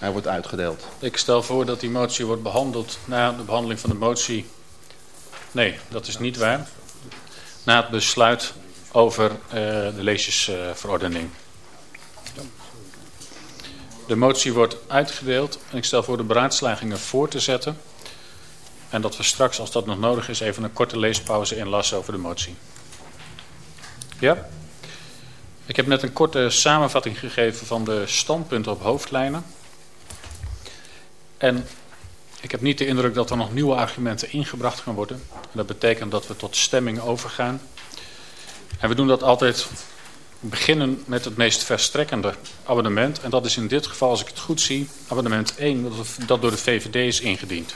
Hij wordt uitgedeeld. Ik stel voor dat die motie wordt behandeld na de behandeling van de motie. Nee, dat is niet waar. Na het besluit over uh, de leesjesverordening. De motie wordt uitgedeeld en ik stel voor de beraadslagingen voor te zetten. En dat we straks, als dat nog nodig is, even een korte leespauze inlassen over de motie. Ja? Ik heb net een korte samenvatting gegeven van de standpunten op hoofdlijnen. En ik heb niet de indruk dat er nog nieuwe argumenten ingebracht gaan worden. En dat betekent dat we tot stemming overgaan. En we doen dat altijd beginnen met het meest verstrekkende abonnement. En dat is in dit geval, als ik het goed zie, abonnement 1, dat door de VVD is ingediend.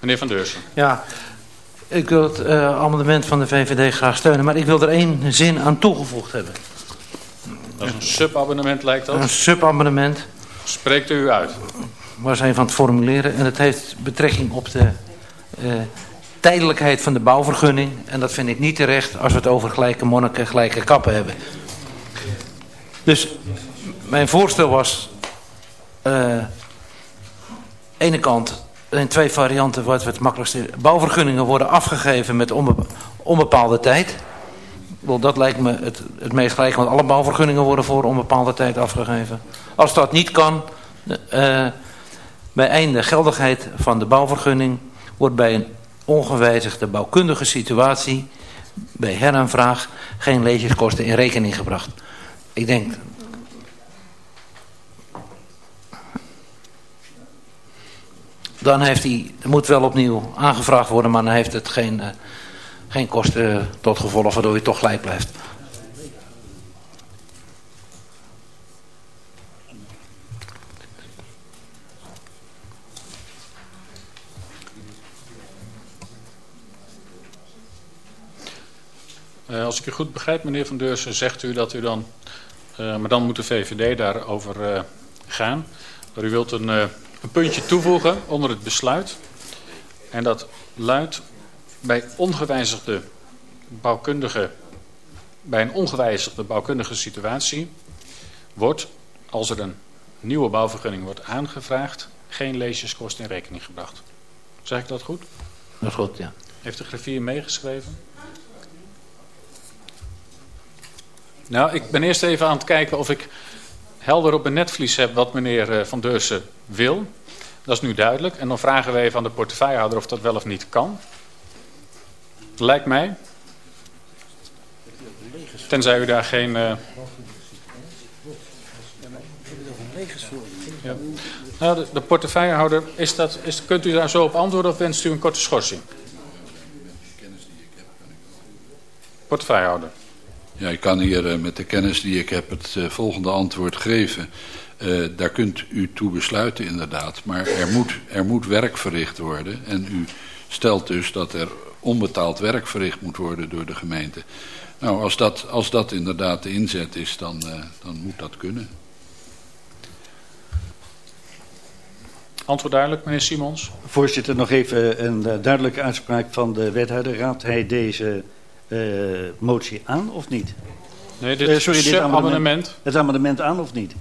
Meneer Van Deursen. Ja, ik wil het uh, amendement van de VVD graag steunen, maar ik wil er één zin aan toegevoegd hebben. Dat is een subabonnement lijkt dat? Een subabonnement. Spreekt u uit. Waar zijn van het formuleren en het heeft betrekking op de uh, tijdelijkheid van de bouwvergunning. En dat vind ik niet terecht als we het over gelijke monniken, gelijke kappen hebben. Dus mijn voorstel was... Uh, ene kant in twee varianten we het makkelijkste... Bouwvergunningen worden afgegeven met onbepaalde tijd. Dat lijkt me het, het meest gelijk, want alle bouwvergunningen worden voor onbepaalde tijd afgegeven. Als dat niet kan, uh, bij einde geldigheid van de bouwvergunning wordt bij een ongewijzigde bouwkundige situatie bij heraanvraag geen leeserskosten in rekening gebracht. Ik denk... Dan heeft hij, moet wel opnieuw aangevraagd worden, maar dan heeft het geen, uh, geen kosten tot gevolg waardoor je toch gelijk blijft. Uh, als ik u goed begrijp, meneer Van Deursen, zegt u dat u dan... Uh, maar dan moet de VVD daarover uh, gaan. U wilt een, een, puntje toevoegen onder het besluit. En dat luidt bij ongewijzigde bouwkundige... Bij een ongewijzigde bouwkundige situatie wordt, als er een nieuwe bouwvergunning wordt aangevraagd, geen leesjeskosten in rekening gebracht. Zeg ik dat goed? Dat is goed, ja. Heeft de griffier meegeschreven? Nou, ik ben eerst even aan het kijken of ik helder op een netvlies heb wat meneer Van Deursen wil. Dat is nu duidelijk. En dan vragen we even aan de portefeuillehouder of dat wel of niet kan. Lijkt mij. Tenzij u daar geen... Uh... Ja. Nou, de, de portefeuillehouder, is dat, is, kunt u daar zo op antwoorden of wenst u een korte schorsing? Portefeuillehouder. Ja, ik kan hier uh, met de kennis die ik heb het uh, volgende antwoord geven. Daar kunt u toe besluiten inderdaad. Maar er moet, er moet werk verricht worden. En u stelt dus dat er onbetaald werk verricht moet worden door de gemeente. Nou, als dat, als dat inderdaad de inzet is, dan, dan moet dat kunnen. Antwoord duidelijk, meneer Simons. Voorzitter, nog even een duidelijke uitspraak van de wethouder. Raadt hij deze uh, motie aan of niet? Nee, dit, uh, sorry, dit amendement. Het amendement aan of niet?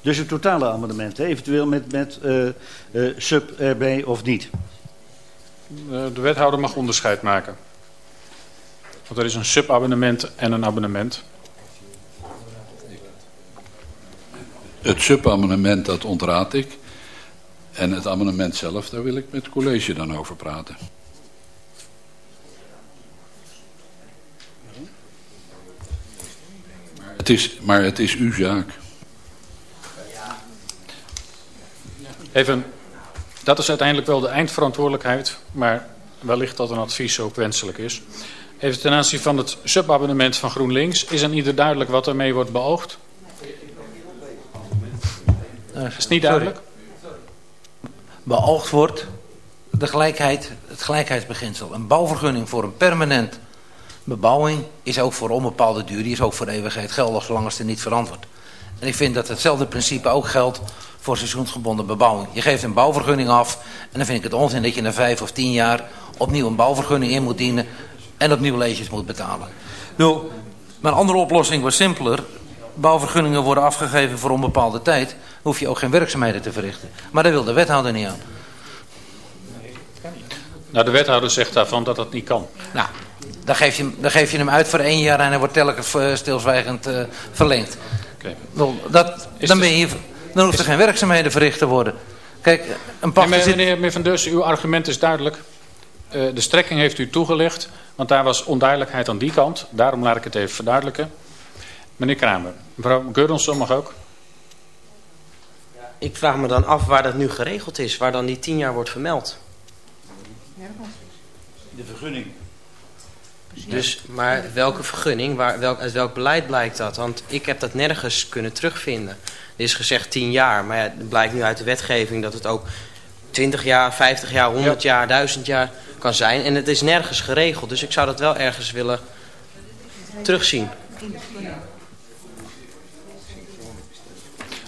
Dus het totale amendement, eventueel met, met uh, sub erbij of niet? De wethouder mag onderscheid maken. Want er is een subabonnement en een abonnement. Het subamendement, dat ontraad ik. En het amendement zelf, daar wil ik met het college dan over praten. Het is, maar het is uw zaak. Even, dat is uiteindelijk wel de eindverantwoordelijkheid, maar wellicht dat een advies ook wenselijk is. Even ten aanzien van het subabonnement van GroenLinks, is aan ieder duidelijk wat ermee wordt beoogd? Is het niet duidelijk? Beoogd wordt de gelijkheid, het gelijkheidsbeginsel. Een bouwvergunning voor een permanent bebouwing is ook voor onbepaalde duur, die is ook voor eeuwigheid geldig zolang het niet verantwoord. En ik vind dat hetzelfde principe ook geldt voor seizoensgebonden bebouwing. Je geeft een bouwvergunning af en dan vind ik het onzin dat je na vijf of tien jaar opnieuw een bouwvergunning in moet dienen en opnieuw leesjes moet betalen. Nou, mijn andere oplossing was simpeler. Bouwvergunningen worden afgegeven voor onbepaalde tijd. hoef je ook geen werkzaamheden te verrichten. Maar daar wil de wethouder niet aan. Nou, de wethouder zegt daarvan dat dat niet kan. Nou, dan geef je, dan geef je hem uit voor één jaar en hij wordt telkens eh, stilzwijgend uh, verlengd. Okay. Dat, dan, ben je, dan hoeft er geen werkzaamheden verricht te worden. Kijk, een pachter meneer, meneer, meneer Van Deursen, uw argument is duidelijk. Uh, de strekking heeft u toegelicht, want daar was onduidelijkheid aan die kant. Daarom laat ik het even verduidelijken. Meneer Kramer, mevrouw Geurdenson mag ook. Ik vraag me dan af waar dat nu geregeld is, waar dan die tien jaar wordt vermeld. De vergunning. Dus, maar welke vergunning, waar, welk, uit welk beleid blijkt dat? Want ik heb dat nergens kunnen terugvinden. Er is gezegd 10 jaar, maar ja, het blijkt nu uit de wetgeving dat het ook 20 jaar, 50 jaar, 100 jaar, 1000 jaar kan zijn. En het is nergens geregeld, dus ik zou dat wel ergens willen terugzien.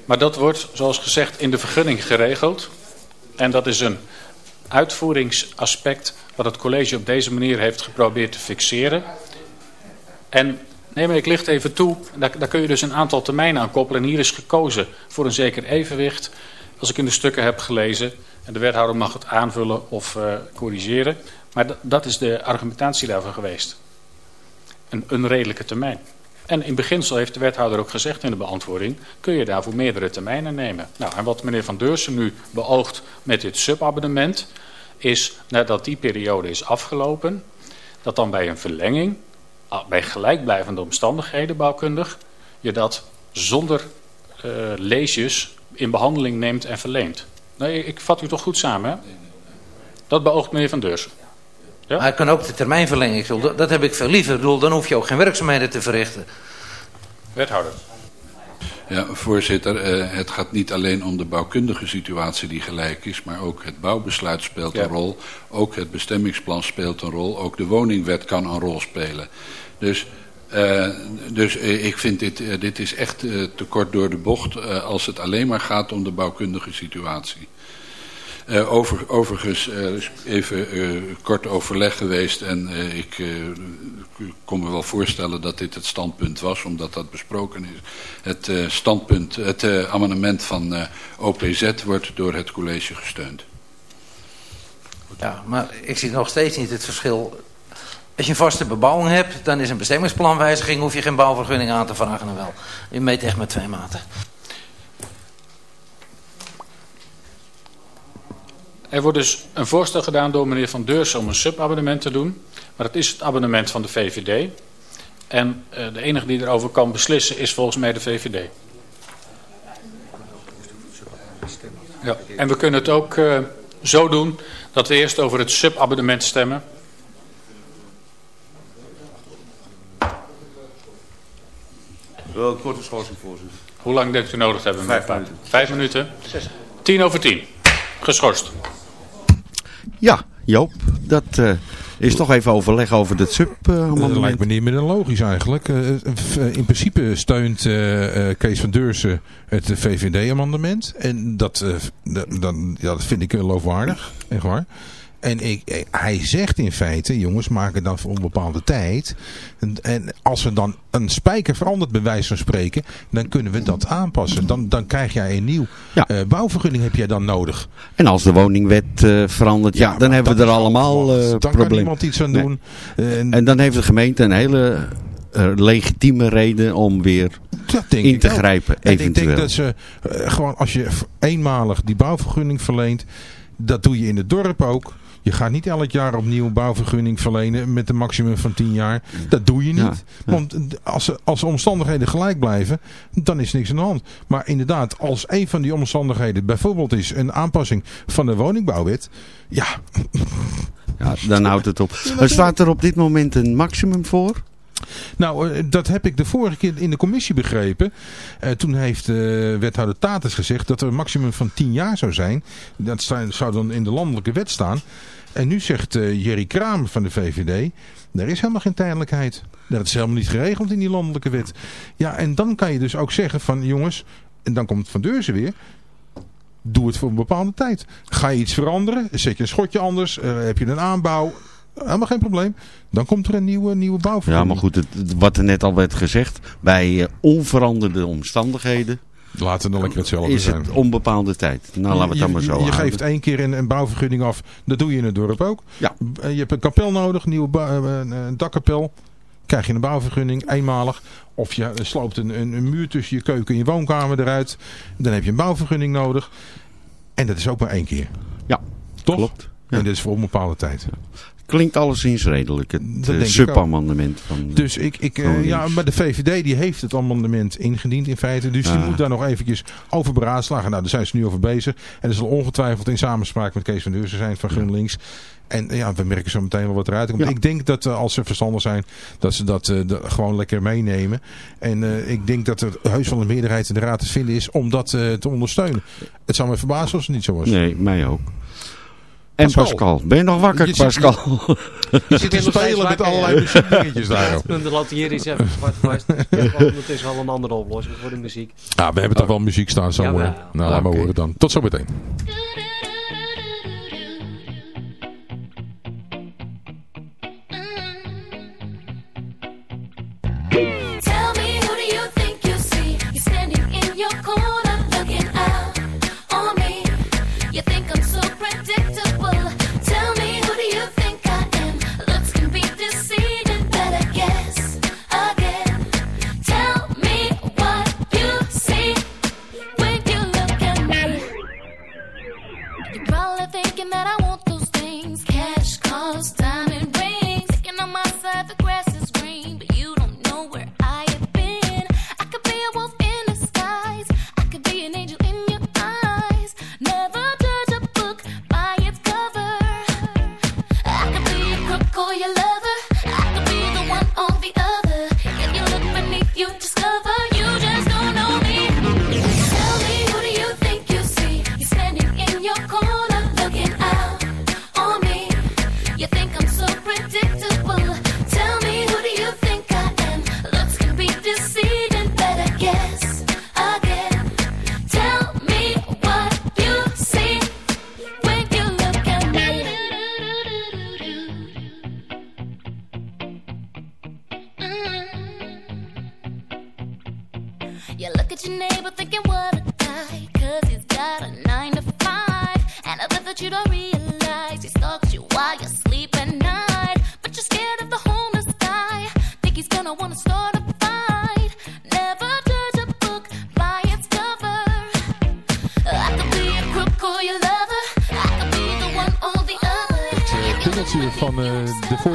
Maar dat wordt, zoals gezegd, in de vergunning geregeld. En dat is een uitvoeringsaspect wat het college op deze manier heeft geprobeerd te fixeren. En neem ik licht even toe, daar, daar kun je dus een aantal termijnen aan koppelen. En hier is gekozen voor een zeker evenwicht, als ik in de stukken heb gelezen. En de wethouder mag het aanvullen of uh, corrigeren. Maar dat is de argumentatie daarvoor geweest. Een, een redelijke termijn. En in beginsel heeft de wethouder ook gezegd in de beantwoording... kun je daarvoor meerdere termijnen nemen. Nou, en wat meneer Van Deursen nu beoogt met dit subabonnement... is nadat die periode is afgelopen... dat dan bij een verlenging, bij gelijkblijvende omstandigheden bouwkundig... je dat zonder uh, leesjes in behandeling neemt en verleent. Nee, ik vat u toch goed samen, hè? Dat beoogt meneer Van Deursen. Ja? Maar kan ook de termijn verlengen. Dat, dat heb ik veel liever. Bedoel, dan hoef je ook geen werkzaamheden te verrichten. Wethouder. Ja, voorzitter, uh, het gaat niet alleen om de bouwkundige situatie die gelijk is, maar ook het bouwbesluit speelt ja. een rol, ook het bestemmingsplan speelt een rol, ook de woningwet kan een rol spelen. Dus, uh, dus uh, ik vind dit, dit is echt te kort door de bocht als het alleen maar gaat om de bouwkundige situatie. Over, overigens uh, even kort overleg geweest en ik kon me wel voorstellen dat dit het standpunt was, omdat dat besproken is. Het standpunt, het amendement van OPZ wordt door het college gesteund. Ja, maar ik zie nog steeds niet het verschil. Als je een vaste bebouwing hebt, dan is een bestemmingsplanwijziging, hoef je geen bouwvergunning aan te vragen en wel. Je meet echt met twee maten. Er wordt dus een voorstel gedaan door meneer Van Deurs om een subabonnement te doen. Maar dat is het abonnement van de VVD. En uh, de enige die erover kan beslissen is volgens mij de VVD. Ja. En we kunnen het ook uh, zo doen dat we eerst over het subabonnement stemmen. Wel een korte schorsing, voorzitter. Hoe lang denkt u nodig te hebben? Vijf minuten. Vijf minuten? Tien over tien. Geschorst. Ja, Joop, dat uh, is toch even overleg over het sub-amendement. dat lijkt me niet meer logisch eigenlijk. Uh, in principe steunt uh, Kees van Deursen het VVD-amendement. En dat, dan, ja, dat vind ik geloofwaardig, echt waar. En ik, hij zegt in feite, jongens, maak het dan voor een bepaalde tijd. En, en, als we dan een spijker verandert, bij wijze van spreken, dan kunnen we dat aanpassen. Dan, dan krijg jij een nieuw ja. uh, bouwvergunning heb jij dan nodig. En als de woningwet uh, verandert, ja, ja dan hebben we er allemaal uh, Dan kan niemand iets aan nee. doen. En, en, dan heeft de gemeente een hele legitieme reden om weer in te grijpen, en eventueel. ik denk dat ze gewoon, als je eenmalig die bouwvergunning verleent, dat doe je in het dorp ook. Je gaat niet elk jaar opnieuw bouwvergunning verlenen met een maximum van 10 jaar. Dat doe je niet. Ja, ja. Want als, als de omstandigheden gelijk blijven, dan is niks aan de hand. Maar inderdaad, als een van die omstandigheden bijvoorbeeld is een aanpassing van de woningbouwwet. Ja. ja dan houdt het op. Er staat er op dit moment een maximum voor? Nou, dat heb ik de vorige keer in de commissie begrepen. Uh, toen heeft uh, wethouder Tatus gezegd dat er een maximum van 10 jaar zou zijn. Dat zou dan in de landelijke wet staan. En nu zegt uh, Jerry Kramer van de VVD, er is helemaal geen tijdelijkheid. Dat is helemaal niet geregeld in die landelijke wet. Ja, en dan kan je dus ook zeggen van jongens, en dan komt Van Deurzen weer... Doe het voor een bepaalde tijd. Ga je iets veranderen? Zet je een schotje anders? heb je een aanbouw? Helemaal geen probleem. Dan komt er een nieuwe, nieuwe bouwvergunning. Ja, maar goed, het, wat er net al werd gezegd. Bij uh, onveranderde omstandigheden Laten we dan lekker hetzelfde is zijn. het onbepaalde tijd. Nou, laten we het dan maar zo Je, je houden. geeft één keer een, een bouwvergunning af. Dat doe je in het dorp ook. Ja. Eh, Je hebt een kapel nodig, een nieuwe eh, een, een dakkapel. Krijg je een bouwvergunning, eenmalig. Of je sloopt een, een, een muur tussen je keuken en je woonkamer eruit. Dan heb je een bouwvergunning nodig. En dat is ook maar één keer. Ja, Toch? klopt. Ja. En dit is voor een bepaalde tijd. Klinkt alleszins redelijk, het ik subamendement van... Dus ik, ik eh, ja, maar de VVD die heeft het amendement ingediend in feite. Dus die Ah. moet daar nog eventjes over beraadslagen. Nou, daar zijn ze nu over bezig. En er zal ongetwijfeld in samenspraak met Kees van Deurzen zijn van GroenLinks. En eh, ja, we merken zo meteen wel wat eruit komt. Ja. Ik denk dat als ze verstandig zijn, dat ze dat gewoon lekker meenemen. En ik denk dat er heus wel een meerderheid in de raad te vinden is om dat te ondersteunen. Het zou me verbazen als het niet zo was. Nee, mij ook. En Pascal. Pascal, ben je nog wakker, Je zit- Pascal? Je zit te spelen met allerlei muziekdingetjes daar. De lantier is even zwart vast. Hebben ondertussen al een andere oplossing voor de muziek. Ah, we hebben toch wel muziek staan zo. Eh. Nou, laat maar horen dan. Tot zo meteen.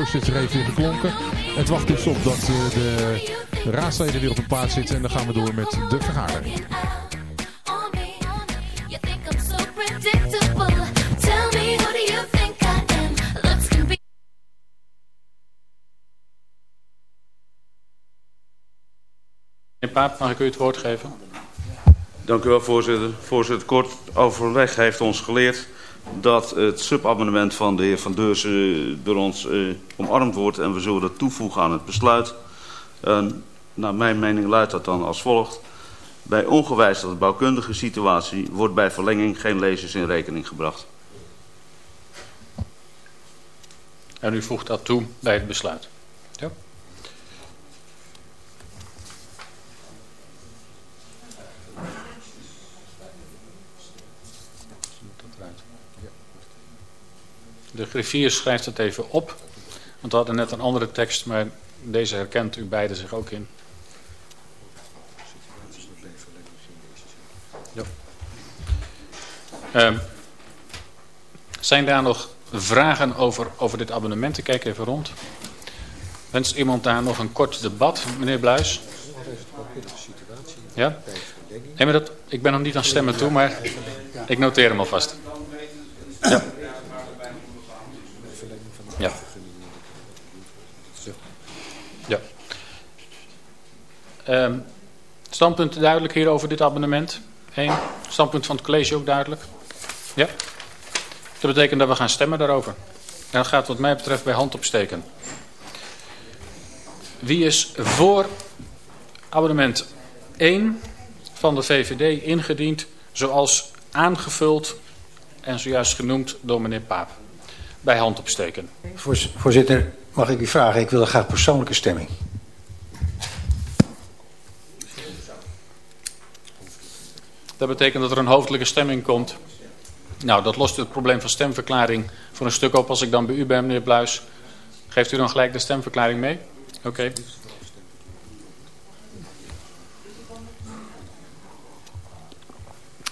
Voorzitter heeft weer geklonken. Het wacht dus op dat eh, de raadsleden weer op hun plaats zitten. En dan gaan we door met de vergadering. Meneer Paap, mag ik u het woord geven? Dank u wel, voorzitter. Voorzitter, kort overleg heeft ons geleerd dat het subamendement van de heer Van Deursen door ons eh, omarmd wordt en we zullen dat toevoegen aan het besluit. En naar mijn mening luidt dat dan als volgt. Bij ongewijzigde bouwkundige situatie wordt bij verlenging geen lezers in rekening gebracht. En u voegt dat toe bij het besluit. De griffier schrijft het even op. Want we hadden net een andere tekst, maar deze herkent u beiden zich ook in. Ja. Ehm, zijn daar nog vragen over, over dit abonnement? Ik kijk even rond. Wenst iemand daar nog een kort debat, meneer Bluis? Ja? Nee, maar dat, ik ben nog niet aan stemmen toe, maar ik noteer hem alvast. Ja. Ja. Ehm, standpunt duidelijk hier over dit abonnement? Eén. Standpunt van het college ook duidelijk? Ja. Dat betekent dat we gaan stemmen daarover. En dat gaat wat mij betreft bij hand opsteken. Wie is voor abonnement 1 van de VVD ingediend zoals aangevuld en zojuist genoemd door meneer Paap? Bij hand opsteken. Voorz- Voorzitter, mag ik u vragen? Ik wil graag persoonlijke stemming. Dat betekent dat er een hoofdelijke stemming komt. Nou, dat lost het probleem van stemverklaring voor een stuk op. Als ik dan bij u ben, meneer Bluis, geeft u dan gelijk de stemverklaring mee? Oké.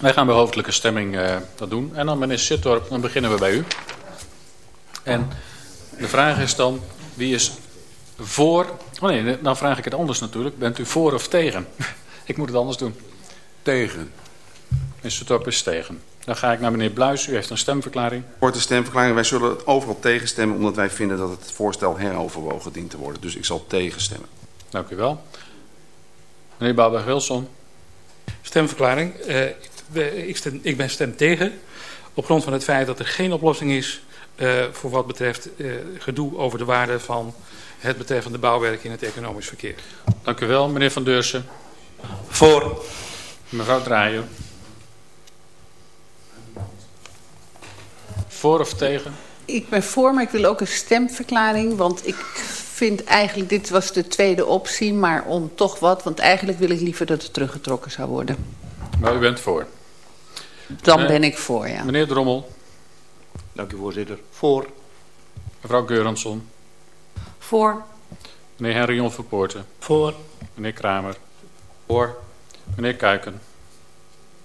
Wij gaan bij hoofdelijke stemming eh, dat doen. En dan meneer Sittorp, dan beginnen we bij u. En de vraag is dan, wie is voor... Oh nee, dan vraag ik het anders natuurlijk. Bent u voor of tegen? ik moet het anders doen. Tegen. Meneer Sittorp is tegen. Dan ga ik naar meneer Bluis. U heeft een stemverklaring. Korte stemverklaring. Wij zullen het overal tegenstemmen omdat wij vinden dat het voorstel heroverwogen dient te worden. Dus ik zal tegenstemmen. Dank u wel. Meneer Bouwberg-Wilson. Stemverklaring. Eh, ik, stem, ik ben stem tegen. Op grond van het feit dat er geen oplossing is eh, voor wat betreft eh, gedoe over de waarde van het betreffende bouwwerk in het economisch verkeer. Dank u wel, meneer Van Deursen. Voor. Mevrouw Draaier. Voor of tegen? Ik ben voor, maar ik wil ook een stemverklaring. Want ik vind eigenlijk, dit was de tweede optie, maar om toch wat. Want eigenlijk wil ik liever dat het teruggetrokken zou worden. Maar u bent voor. Dan Eh, ben ik voor, ja. Meneer Drommel. Dank u voorzitter. Voor. Mevrouw Geuransson. Voor. Meneer Henrion Verpoorten. Voor. Meneer Kramer. Voor. Meneer Kuiken.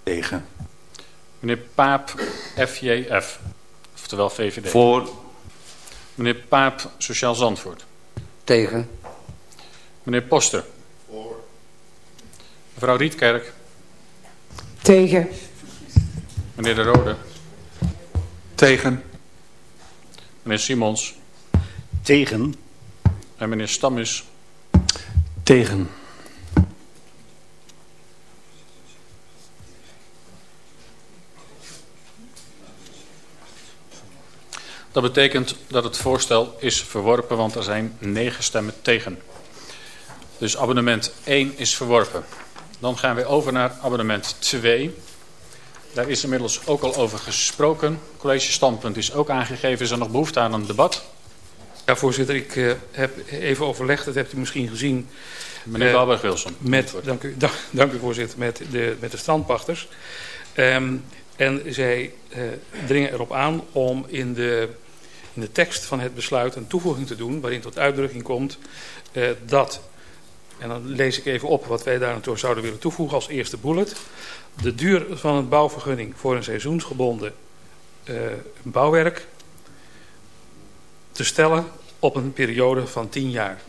Tegen. Meneer Paap FJF. Oftewel VVD. Voor. Meneer Paap Sociaal Zandvoort. Tegen. Meneer Poster. Voor. Mevrouw Rietkerk. Tegen. Meneer De Rode. Tegen. Meneer Simons. Tegen. En meneer Stammis. Tegen. Dat betekent dat het voorstel is verworpen, want er zijn negen stemmen tegen. Dus abonnement 1 is verworpen. Dan gaan we over naar abonnement 2. Daar is inmiddels ook al over gesproken. College standpunt is ook aangegeven. Is er nog behoefte aan een debat? Ja, voorzitter, ik eh, heb even overlegd, dat hebt u misschien gezien. Meneer eh, Bouwberg-Wilson. Met, dank, u, dank, dank u voorzitter, met de, met de strandpachters. Ehm, en zij eh, dringen erop aan om in de, in de tekst van het besluit een toevoeging te doen... waarin tot uitdrukking komt eh, dat, en dan lees ik even op wat wij daar naartoe zouden willen toevoegen als eerste bullet... de duur van een bouwvergunning voor een seizoensgebonden eh, bouwwerk te stellen op een periode van 10 jaar.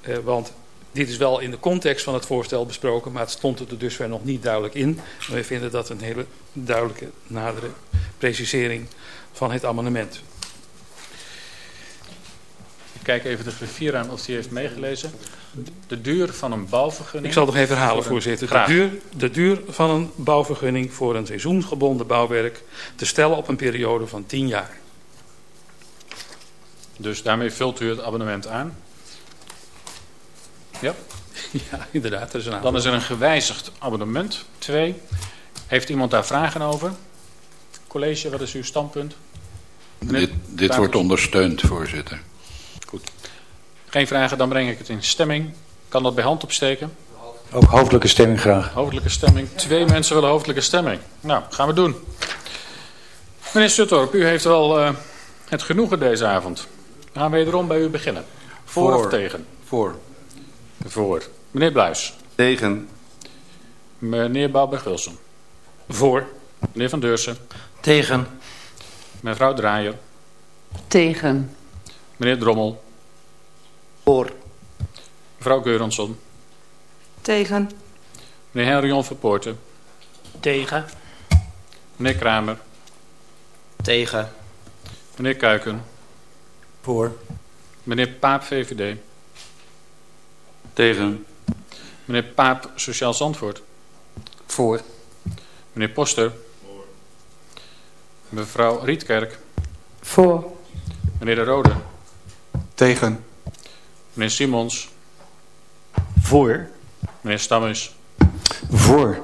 Eh, want dit is wel in de context van het voorstel besproken, maar het stond er dusver nog niet duidelijk in. Wij vinden dat een hele duidelijke, nadere precisering van het amendement. Ik kijk even de griffier aan of hij heeft meegelezen. De duur van een bouwvergunning... Ik zal het nog even herhalen, voor voorzitter. De Graag. duur, de duur van een bouwvergunning voor een seizoensgebonden bouwwerk te stellen op een periode van 10 jaar. Dus daarmee vult u het abonnement aan. Ja? Ja, inderdaad. Dat is een Dan is er een gewijzigd abonnement. Twee. Heeft iemand daar vragen over? College, wat is uw standpunt? Meneer Dit, dit wordt ondersteund, voorzitter. Geen vragen, dan breng ik het in stemming. Kan dat bij hand opsteken? Ook hoofdelijke stemming graag. Hoofdelijke stemming. Twee mensen willen hoofdelijke stemming. Nou, gaan we doen. Meneer Suttorp, u heeft wel eh, het genoegen deze avond. We gaan wederom bij u beginnen. Voor, Voor. of tegen? Voor. Voor. Meneer Bluis. Tegen. Meneer Bouwberg-Wilson. Voor. Meneer Van Deursen. Tegen. Mevrouw Draaier. Tegen. Meneer Drommel. Voor. Mevrouw Geuransson. Tegen. Meneer Henrion Verpoorten. Tegen. Meneer Kramer. Tegen. Meneer Kuiken. Voor. Meneer Paap VVD. Tegen. Meneer Paap Sociaal Zandvoort. Voor. Meneer Poster. Mevrouw Rietkerk. Voor. Meneer De Rode. Tegen. Meneer Simons. Voor. Meneer Stammes. Voor.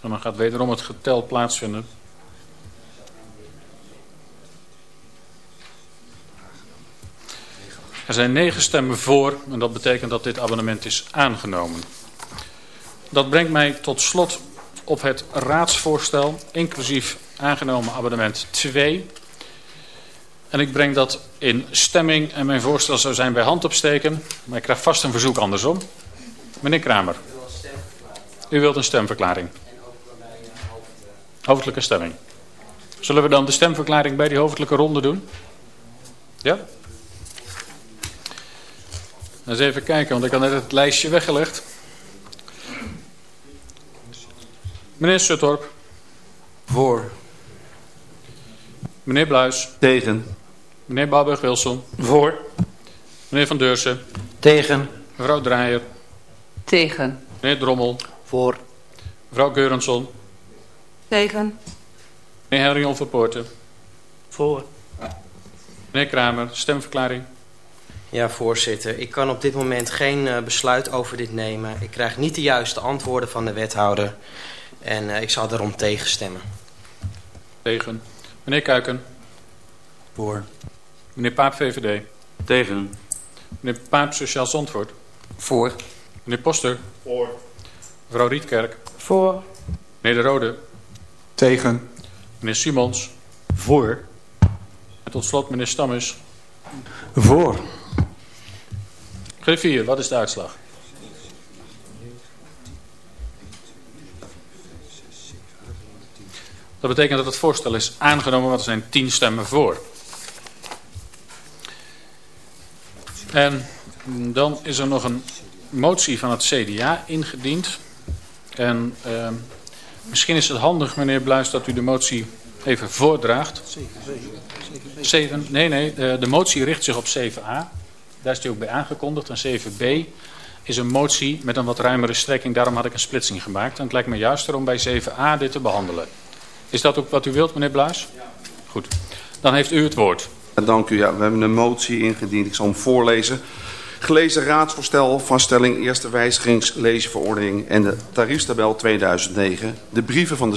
En dan gaat wederom het getel plaatsvinden. Er zijn negen stemmen voor en dat betekent dat dit abonnement is aangenomen. Dat brengt mij tot slot op het raadsvoorstel, inclusief aangenomen abonnement 2. En ik breng dat in stemming en mijn voorstel zou zijn bij hand opsteken. Maar ik krijg vast een verzoek andersom. Meneer Kramer. U wilt een stemverklaring. Hoofdelijke stemming. Zullen we dan de stemverklaring bij die hoofdelijke ronde doen? Ja? Eens even kijken, want ik had net het lijstje weggelegd. Meneer Suttorp. Voor. Meneer Bluis. Tegen. Meneer Bouwberg-Wilson. Voor. Meneer Van Deursen. Tegen. Mevrouw Draaier. Tegen. Meneer Drommel. Voor. Mevrouw Geurensson. Tegen. Meneer Henrion Verpoorten. Voor. Meneer Kramer, stemverklaring. Ja, voorzitter. Ik kan op dit moment geen uh, besluit over dit nemen. Ik krijg niet de juiste antwoorden van de wethouder. En uh, ik zal daarom tegenstemmen. Tegen. Meneer Kuiken. Voor. Meneer Paap, VVD. Tegen. Meneer Paap, Sociaal Zandvoort. Voor. Meneer Poster. Voor. Mevrouw Rietkerk. Voor. Meneer De Rode. Tegen. Meneer Simons. Voor. En tot slot meneer Stammes. Voor. Griffier, wat is de uitslag? Dat betekent dat het voorstel is aangenomen, want er zijn tien stemmen voor. En dan is er nog een motie van het CDA ingediend. En uh, misschien is het handig, meneer Bluis, dat u de motie even voordraagt. 7, nee, nee, de, de motie richt zich op 7a. Daar is die ook bij aangekondigd. En 7b is een motie met een wat ruimere strekking. Daarom had ik een splitsing gemaakt. En het lijkt me juister om bij 7a dit te behandelen. Is dat ook wat u wilt, meneer Bluis? Ja. Goed. Dan heeft u het woord. Dank u. Ja, we hebben een motie ingediend. Ik zal hem voorlezen. Gelezen raadsvoorstel, vaststelling, eerste wijzigingsleesverordening en de tariefstabel 2009. De brieven van de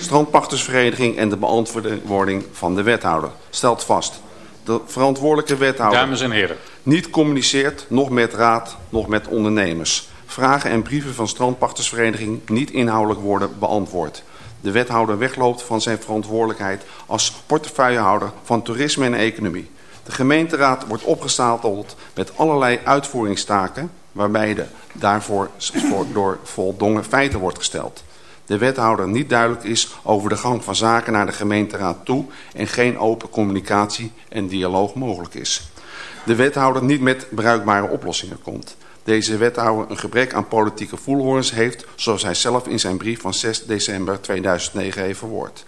strandpachtersvereniging en de beantwoording van de wethouder. Stelt vast. De verantwoordelijke wethouder... Dames en heren. Niet communiceert, nog met raad, nog met ondernemers. Vragen en brieven van strandpachtersvereniging niet inhoudelijk worden beantwoord de wethouder wegloopt van zijn verantwoordelijkheid als portefeuillehouder van toerisme en economie. De gemeenteraad wordt opgestapeld met allerlei uitvoeringstaken waarbij de daarvoor door voldongen feiten wordt gesteld. De wethouder niet duidelijk is over de gang van zaken naar de gemeenteraad toe en geen open communicatie en dialoog mogelijk is. De wethouder niet met bruikbare oplossingen komt deze wethouder een gebrek aan politieke voelhorens heeft, zoals hij zelf in zijn brief van 6 december 2009 heeft verwoord.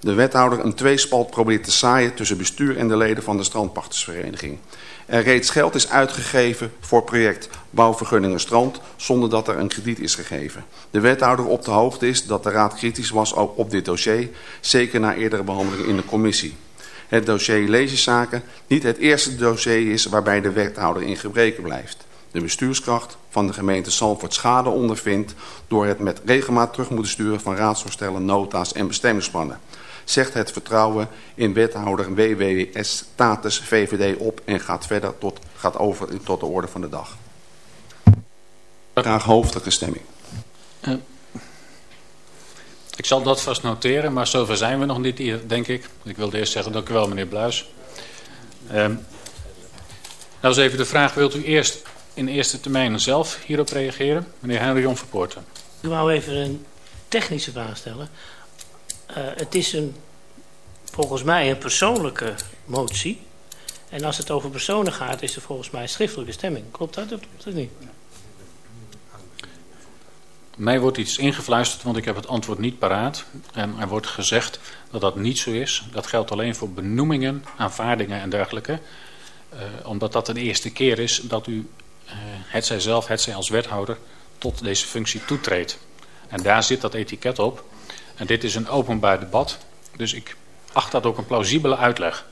De wethouder een tweespalt probeert te zaaien tussen bestuur en de leden van de strandpachtersvereniging. Er reeds geld is uitgegeven voor project bouwvergunningen strand zonder dat er een krediet is gegeven. De wethouder op de hoogte is dat de raad kritisch was op dit dossier, zeker na eerdere behandeling in de commissie. Het dossier leesjeszaken niet het eerste dossier is waarbij de wethouder in gebreken blijft de bestuurskracht van de gemeente Zandvoort schade ondervindt door het met regelmaat terug moeten sturen van raadsvoorstellen, nota's en bestemmingsplannen. Zegt het vertrouwen in wethouder WWS status VVD op en gaat verder tot, gaat over tot de orde van de dag. Graag hoofdelijke stemming. Uh, ik zal dat vast noteren, maar zover zijn we nog niet hier, denk ik. Ik wilde eerst zeggen, dank u wel meneer Bluis. Uh, nou is even de vraag, wilt u eerst in eerste termijn zelf hierop reageren? Meneer Henry Verpoorten. Ik wou even een technische vraag stellen. Uh, het is een, volgens mij een persoonlijke motie. En als het over personen gaat, is er volgens mij schriftelijke stemming. Klopt dat of klopt dat niet? Mij wordt iets ingefluisterd, want ik heb het antwoord niet paraat. En er wordt gezegd dat dat niet zo is. Dat geldt alleen voor benoemingen, aanvaardingen en dergelijke. Uh, omdat dat de eerste keer is dat u het zij zelf, het zij als wethouder, tot deze functie toetreedt. En daar zit dat etiket op. En dit is een openbaar debat, dus ik acht dat ook een plausibele uitleg.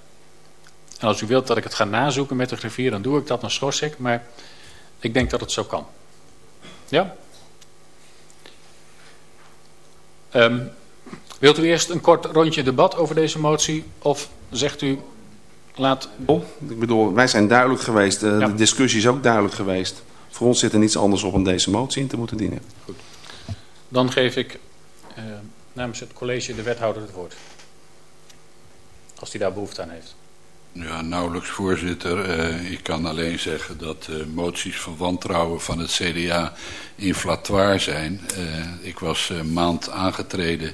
En als u wilt dat ik het ga nazoeken met de griffier, dan doe ik dat, dan schors ik. Maar ik denk dat het zo kan. Ja? Um, wilt u eerst een kort rondje debat over deze motie? Of zegt u, laat... Oh, ik bedoel, wij zijn duidelijk geweest. De, ja. de, discussie is ook duidelijk geweest. Voor ons zit er niets anders op om deze motie in te moeten dienen. Goed. Dan geef ik eh, namens het college de wethouder het woord. Als hij daar behoefte aan heeft. Ja, nauwelijks voorzitter. Eh, ik kan alleen zeggen dat eh, moties van wantrouwen van het CDA inflatoire zijn. Eh, ik was een maand aangetreden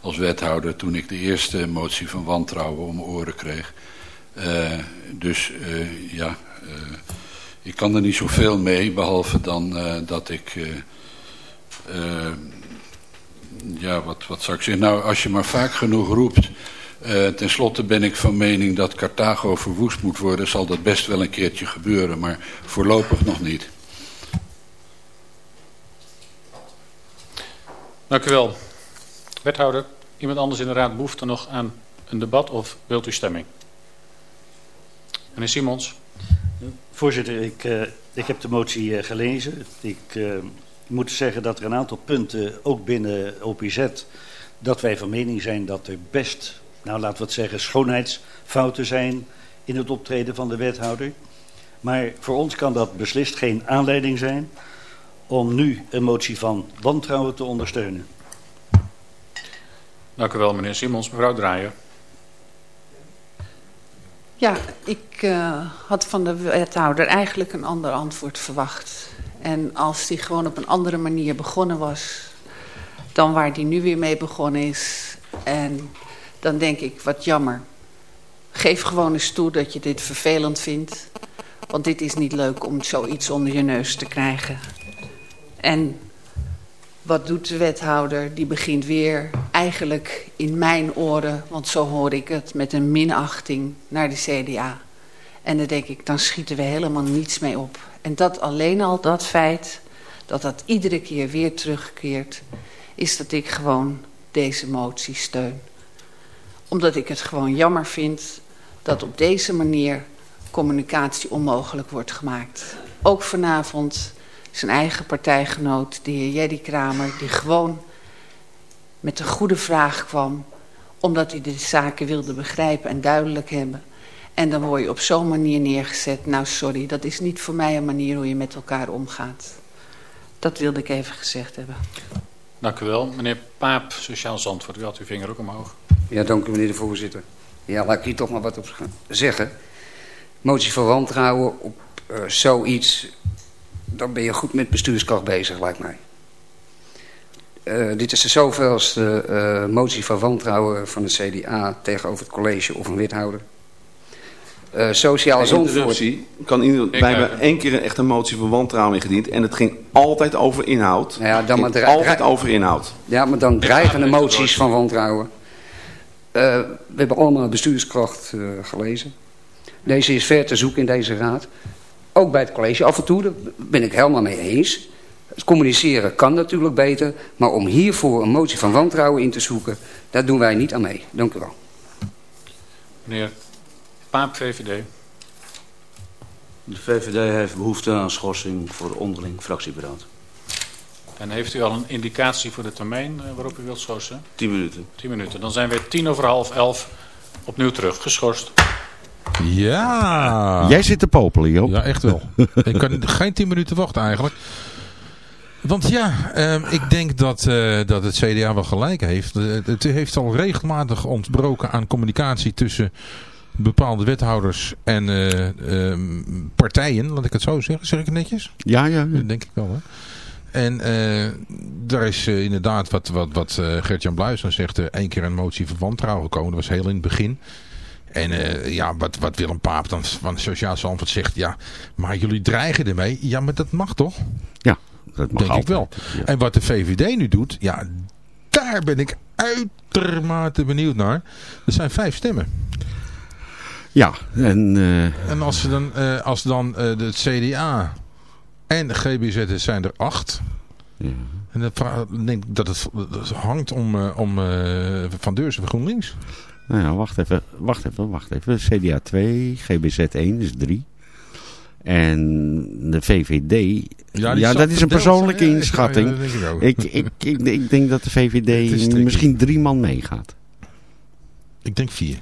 als wethouder toen ik de eerste motie van wantrouwen om oren kreeg. Eh, dus eh, ja, eh, ik kan er niet zoveel mee, behalve dan dat ik... ja, wat, wat zou ik zeggen? Nou, als je maar vaak genoeg roept... Uh, ten slotte ben ik van mening dat Carthago verwoest moet worden. Zal dat best wel een keertje gebeuren, maar voorlopig nog niet. Dank u wel. Wethouder, iemand anders in de raad behoeft er nog aan een debat of wilt u stemming? Meneer Simons. Voorzitter, ik, eh, ik heb de motie eh, gelezen. Ik eh, moet zeggen dat er een aantal punten, ook binnen OPZ, dat wij van mening zijn dat er best, nou laten we het zeggen, schoonheidsfouten zijn in het optreden van de wethouder. Maar voor ons kan dat beslist geen aanleiding zijn om nu een motie van wantrouwen te ondersteunen. Dank u wel, meneer Simons. Mevrouw Draaier. Ja, ik eh, had van de wethouder eigenlijk een ander antwoord verwacht. En als die gewoon op een andere manier begonnen was dan waar die nu weer mee begonnen is. En dan denk ik, wat jammer. Geef gewoon eens toe dat je dit vervelend vindt. Want dit is niet leuk om zoiets onder je neus te krijgen. En wat doet de wethouder? Die begint weer eigenlijk in mijn oren, want zo hoor ik het, met een minachting naar de CDA. En dan denk ik, dan schieten we helemaal niets mee op. En dat alleen al, dat feit, dat dat iedere keer weer terugkeert, is dat ik gewoon deze motie steun. Omdat ik het gewoon jammer vind dat op deze manier communicatie onmogelijk wordt gemaakt. Ook vanavond zijn eigen partijgenoot, de heer Jerry Kramer, die gewoon met een goede vraag kwam, omdat hij de zaken wilde begrijpen en duidelijk hebben. En dan word je op zo'n manier neergezet. Nou, sorry, dat is niet voor mij een manier hoe je met elkaar omgaat. Dat wilde ik even gezegd hebben. Dank u wel. Meneer Paap, Sociaal Zandvoort. U had uw vinger ook omhoog. Ja, dank u meneer de voorzitter. Ja, laat ik hier toch maar wat op zeggen. Motie van wantrouwen op uh, zoiets, dan ben je goed met bestuurskracht bezig, lijkt mij. Uh, dit is de zoveelste uh, motie van wantrouwen van de CDA tegenover het college of een wethouder. Uh, sociale Zandvoort. Kan ieder, wij hebben één keer echt een motie van wantrouwen ingediend en het ging altijd over inhoud. Ja, dan maar altijd over inhoud. Ja, maar dan dreigende moties van wantrouwen. Uh, we hebben allemaal bestuurskracht uh, gelezen. Deze is ver te zoeken in deze raad. Ook bij het college af en toe, daar ben ik helemaal mee eens. Het communiceren kan natuurlijk beter, maar om hiervoor een motie van wantrouwen in te zoeken, daar doen wij niet aan mee. Dank u wel. Meneer Paap, VVD. De VVD heeft behoefte aan schorsing voor onderling fractieberaad. En heeft u al een indicatie voor de termijn waarop u wilt schorsen? Tien minuten. Tien minuten. Dan zijn we tien over half elf opnieuw terug, geschorst. Ja. Jij zit te popelen, Joop. Ja, echt wel. ik kan geen tien minuten wachten eigenlijk. Want ja, uh, ik denk dat, uh, dat het CDA wel gelijk heeft. Uh, het heeft al regelmatig ontbroken aan communicatie tussen bepaalde wethouders en uh, partijen, laat ik het zo zeggen. Zeg ik het netjes? Ja, ja. ja. Dat denk ik wel. Hè? En daar is inderdaad wat, wat, wat Gert-Jan Bluis dan zegt, één keer een motie van wantrouwen gekomen. Dat was heel in het begin. En uh, ja, wat, wat Willem Paap dan van Sociaal Zandvoort zegt, ja, maar jullie dreigen ermee. Ja, maar dat mag toch? Ja, dat mag Denk altijd. ik wel. Ja. En wat de VVD nu doet, ja, daar ben ik uitermate benieuwd naar. Er zijn vijf stemmen. Ja, en... Uh... En als, ze dan, uh, als dan uh, de CDA en de GBZ zijn er acht... Ja. En dat, denk ik dat het, dat hangt om, om Van Deursen van GroenLinks. Nou ja, wacht even, wacht even, wacht even. CDA 2, GBZ 1 is 3. En de VVD... Ja, ja dat is een persoonlijke ja, inschatting. Ja, ik, ik, ik, ik, ik, denk dat de VVD misschien drie man meegaat. Ik denk vier.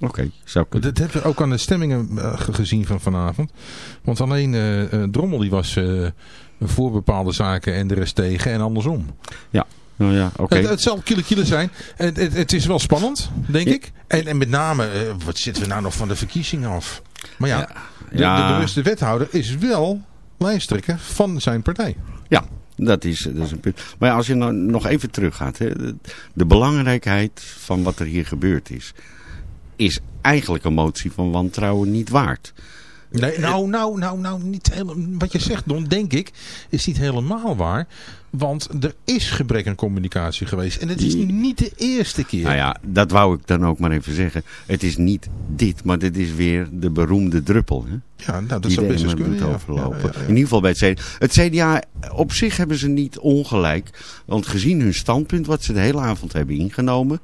Oké, okay, zou kunnen. Dat hebben we ook aan de stemmingen uh, gezien van vanavond. Want alleen uh, uh, Drommel die was voor bepaalde zaken en de rest tegen en andersom. Ja, nou ja, oké. Het, het zal kille kille zijn. Het, het, het is wel spannend, denk ik. En, en met name, eh, wat zitten we nou nog van de verkiezingen af? Maar ja, de, Ja. de bewuste wethouder is wel lijsttrekker van zijn partij. Ja, dat is, dat is een punt. Maar ja, als je nou nog even teruggaat. Hè, de, de belangrijkheid van wat er hier gebeurd is. Is eigenlijk een motie van wantrouwen niet waard. Nee, nou, nou, nou, nou, niet helemaal. Wat je zegt, Don, denk ik, is niet helemaal waar. Want er is gebrek aan communicatie geweest. En het is niet de eerste keer. Nou ja, dat wou ik dan ook maar even zeggen. Het is niet dit, maar dit is weer de beroemde druppel. Hè? Ja, nou, dat zou best eens kunnen. ja. overlopen. Ja, ja, ja. In ieder geval bij het CDA. Het CDA, op zich hebben ze niet ongelijk. Want gezien hun standpunt, wat ze de hele avond hebben ingenomen...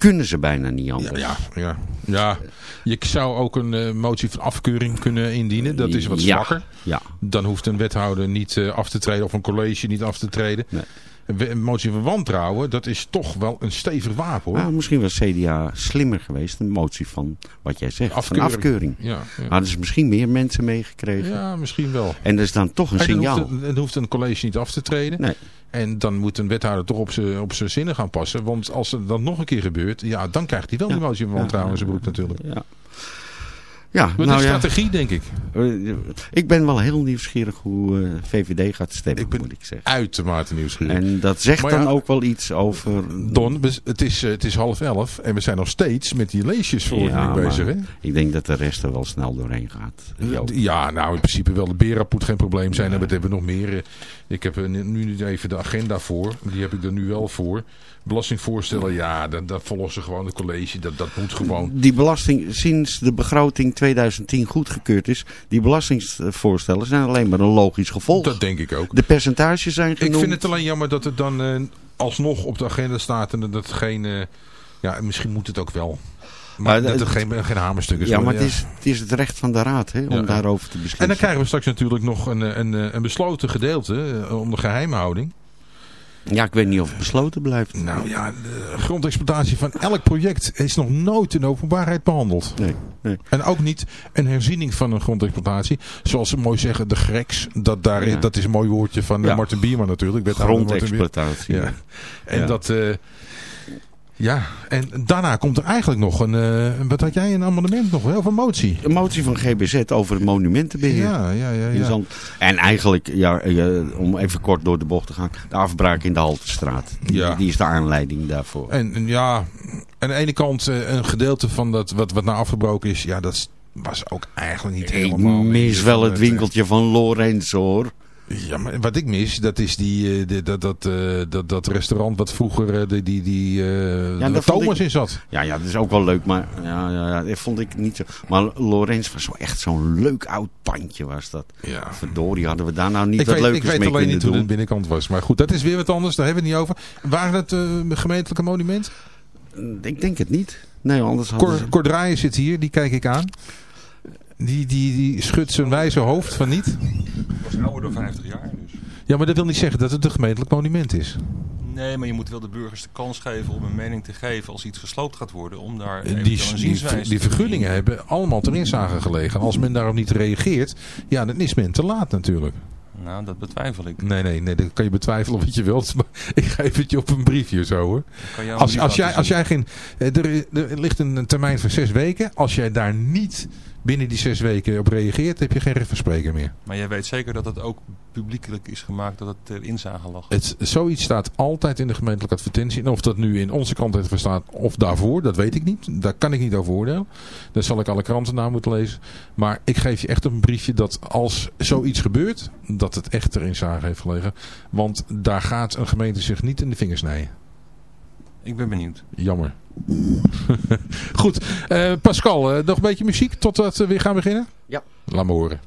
kunnen ze bijna niet anders. Ja, ja, ja. Je zou ook een eh, motie van afkeuring kunnen indienen. Dat is wat zwakker. ja. Dan hoeft een wethouder niet eh, af te treden of een college niet af te treden. We- Een motie van wantrouwen, dat is toch wel een stevig wapen hoor. Ah, misschien was CDA slimmer geweest. Een motie van, wat jij zegt, Afkeuring. van afkeuring. Ja, ja. Hadden ze misschien meer mensen meegekregen. Ja, misschien wel. En dat is dan toch een En dan signaal. hoeft, dan hoeft een college niet af te treden. Nee. En dan moet een wethouder toch op zijn op zinnen gaan passen. Want als het dan nog een keer gebeurt, ja, dan krijgt hij wel die motie van wantrouwen in zijn broek natuurlijk. Ja. Ja, Met nou een ja. strategie, denk ik. Eh, Ik ben wel heel nieuwsgierig hoe eh, VVD gaat stemmen, moet ik zeggen. Uitermate nieuwsgierig. En dat zegt Maar dan ja, ook wel iets over... Don, het is, eh, het is half elf en we zijn nog steeds met die leesjesverordening Ja, bezig. Hè? ik denk dat de rest er wel snel doorheen gaat. Ja, nou in principe wel. De BERAP moet geen probleem zijn. En wat hebben we nog meer? Ik heb nu nu even de agenda voor. Die heb ik er nu wel voor. Belastingvoorstellen, ja, dat, dat volgen ze gewoon de college. Dat, dat moet gewoon. Die belasting, sinds de begroting 2010 goedgekeurd is, die belastingvoorstellen zijn alleen maar een logisch gevolg. Dat denk ik ook. De percentages zijn Ik genoemd. vind het alleen jammer dat het dan eh, alsnog op de agenda staat. En dat geen... eh, ja, misschien moet het ook wel. Maar, dat het- het geen, geen hamerstuk is. Ja, maar het is, het is het recht van de raad hè, om daarover te beslissen. En dan krijgen we straks natuurlijk nog een, eh, een, een, een besloten gedeelte eh, onder geheimhouding. Ja, ik weet niet of het besloten blijft. Nou ja, de grondexploitatie van elk project is nog nooit in openbaarheid behandeld. Nee, nee. En ook niet een herziening van een grondexploitatie. Zoals ze mooi zeggen, de greks. Dat, daar, Ja. dat is een mooi woordje van eh, Ja. Martin Bierman natuurlijk. Grondexploitatie. Ja. En Ja. dat... eh, ja, en daarna komt er eigenlijk nog een... eh, wat had jij, een amendement nog wel? Of een motie? Een motie van GBZ over het monumentenbeheer. Ja, ja, ja. Ja. En eigenlijk, ja, eh, om even kort door de bocht te gaan, de afbraak in de Haltestraat. Die, Ja. die is de aanleiding daarvoor. En, en ja, aan de ene kant eh, een gedeelte van dat wat, wat nou afgebroken is, ja, dat was ook eigenlijk niet Ik helemaal... mis wel het winkeltje van Lorenz hoor. Ja, maar wat ik mis, dat is die, eh, dat, dat, eh, dat, dat restaurant wat vroeger eh, die, die, die, Ja, waar vond Thomas ik- in zat. Ja, ja, dat is ook wel leuk, maar ja, ja, ja, dat vond ik niet zo. Maar Lorenz was zo echt zo'n leuk oud pandje was dat. Ja. Verdorie, hadden we daar nou niet Ik wat weet, leukers ik weet mee alleen kunnen niet hoe de doen? binnenkant was. Maar goed, dat is weer wat anders, daar hebben we het niet over. Waren het eh, gemeentelijke monument? Ik denk het niet. Nee, anders hadden Cor, ze... Zit hier, die kijk ik aan. Die, die, die schudt zijn wijze hoofd van niet. was ouder dan 50 jaar dus. Ja, maar dat wil niet zeggen dat het een gemeentelijk monument is. Nee, maar je moet wel de burgers de kans geven om een mening te geven als iets gesloopt gaat worden. Om daar Die, die, die vergunningen hebben allemaal ter inzage gelegen. Als men daarop niet reageert, ja, dan is men te laat natuurlijk. Nou, dat betwijfel ik. Nee, nee, nee, dat kan je betwijfelen wat je wilt. Maar ik geef het je op een briefje zo hoor. Als, als, jij, als jij geen. eh, Er, er ligt een termijn van zes weken. Als jij daar niet binnen die zes weken op reageert, heb je geen recht van spreken meer. Maar jij weet zeker dat het ook publiekelijk is gemaakt dat het inzage lag. Het, zoiets staat altijd in de gemeentelijke advertentie. En of dat nu in onze krant heeft staat of daarvoor, dat weet ik niet. Daar kan ik niet over oordelen. Daar zal ik alle kranten naar moeten lezen. Maar ik geef je echt een briefje dat als zoiets gebeurt, dat het echt ter inzage heeft gelegen. Want daar gaat een gemeente zich niet in de vingers snijden. Ik ben benieuwd. Jammer. Goed, eh, Pascal, eh, nog een beetje muziek totdat we weer gaan beginnen? Ja. Laat me horen.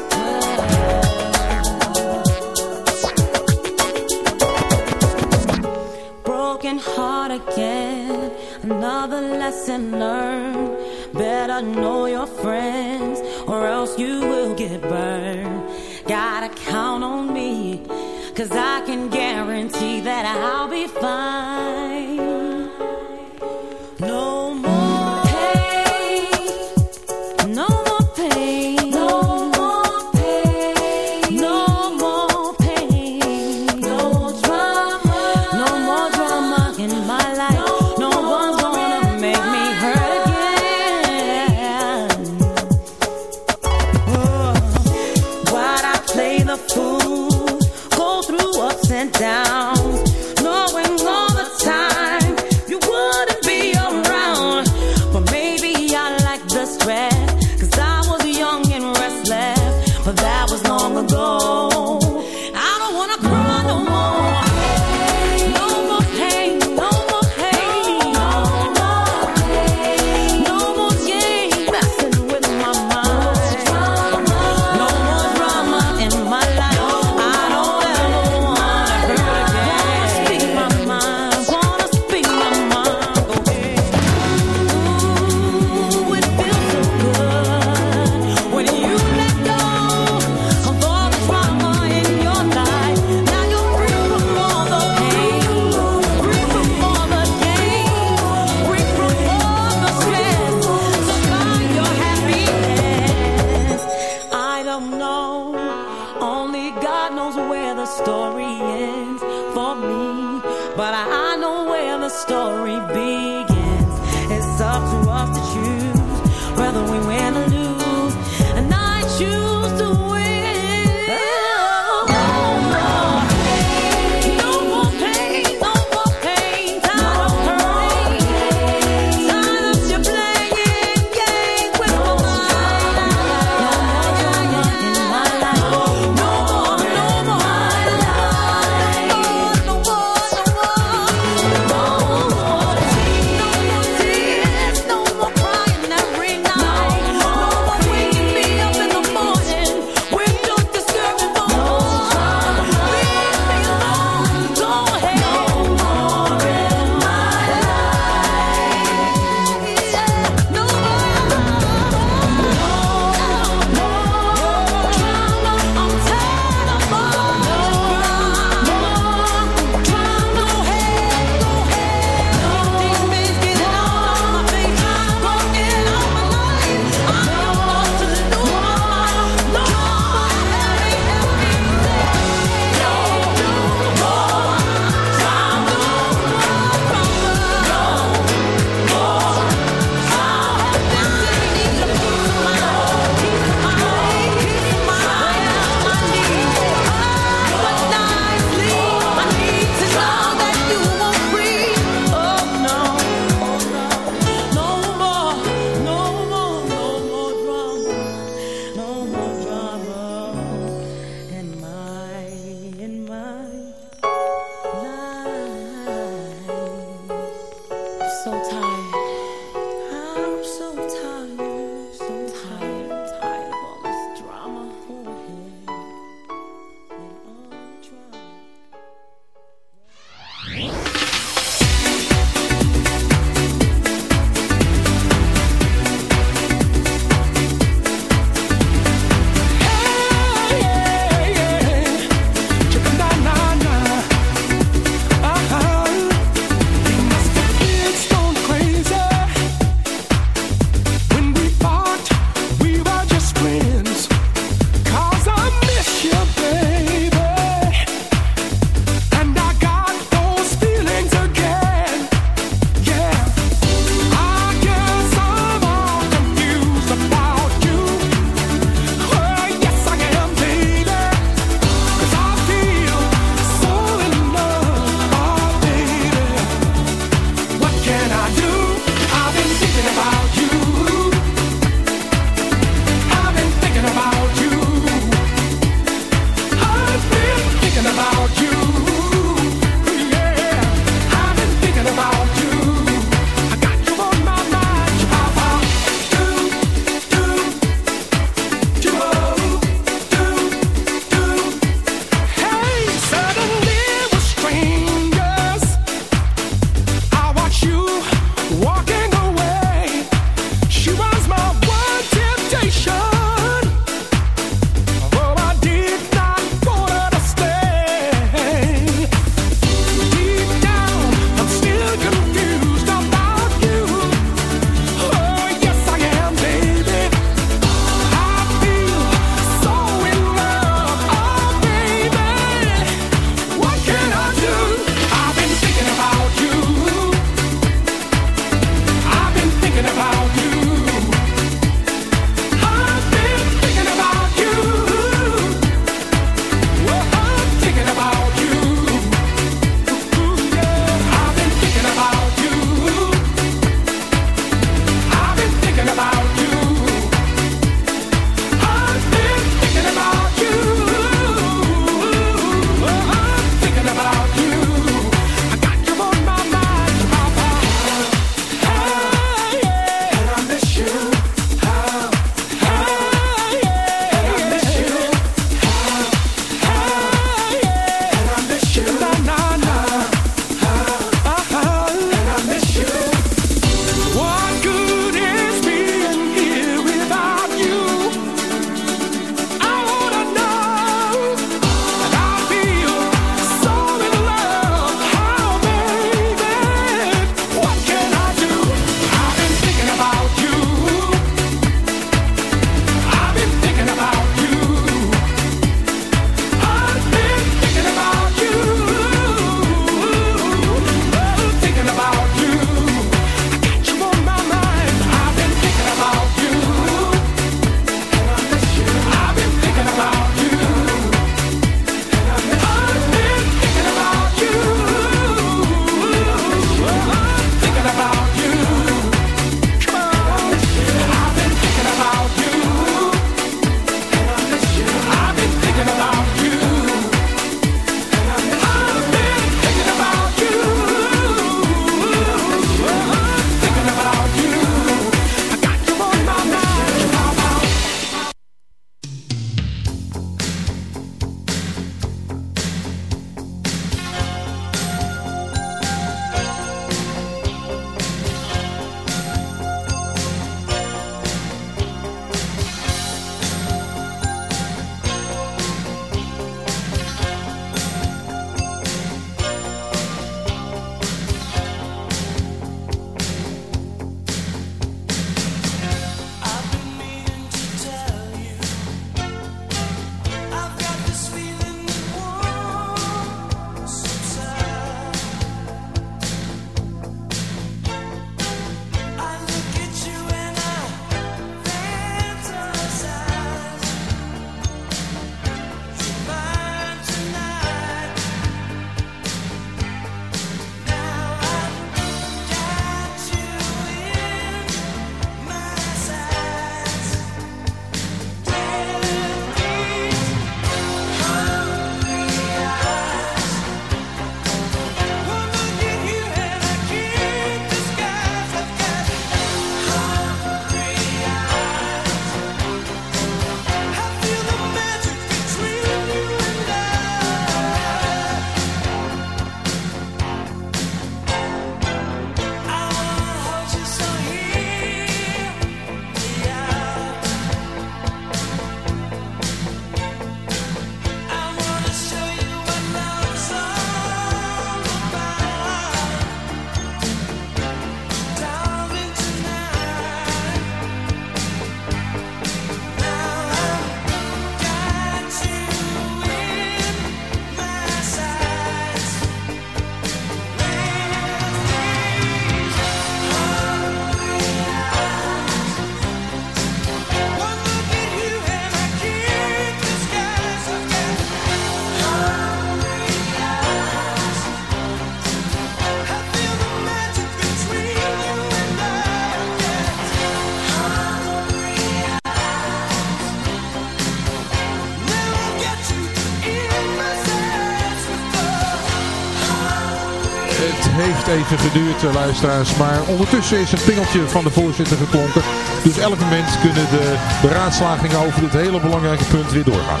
Even geduurd, eh, luisteraars. Maar ondertussen is het pingeltje van de voorzitter geklonken. Dus elk moment kunnen de beraadslagingen over dit hele belangrijke punt weer doorgaan.